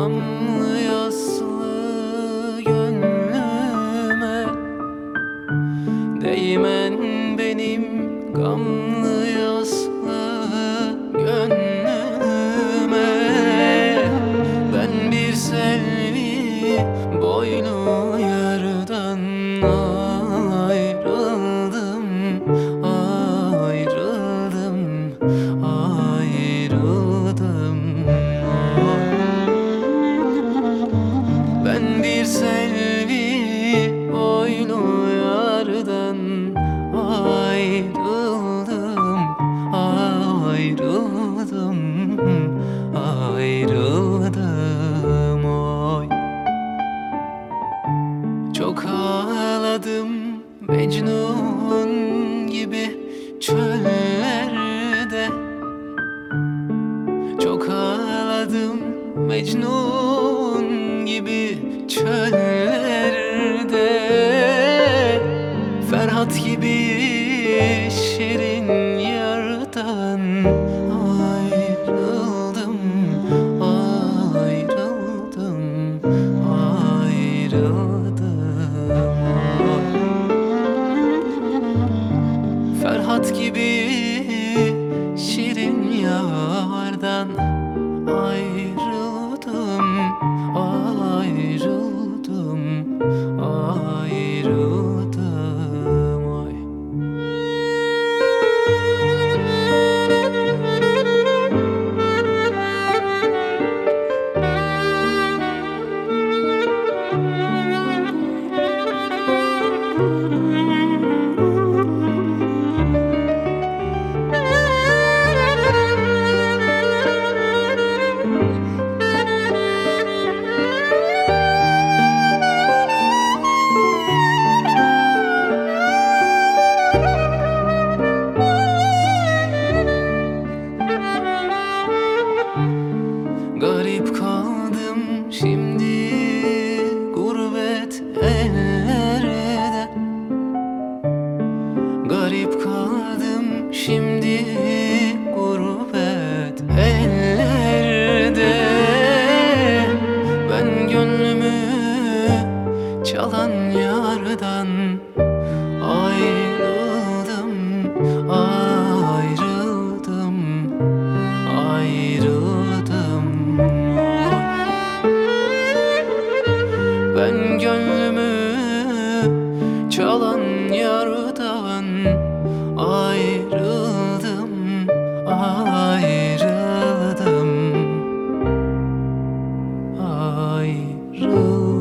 Gamlı yaslı gönlüme Değmen benim gamlı yaslı ayrıldım ayrıldım oy. Çok ağladım Mecnun gibi çöllerde. Çok ağladım Mecnun Ferhat gibi şirin yardan Ayrıldım, şimdi gurbet ellerde Garip kaldım şimdi gurbet ellerde Ben gönlümü çalan yardan ayrıldım, Çalan yardan ayrıldım Ayrıldım. Ayrıldım.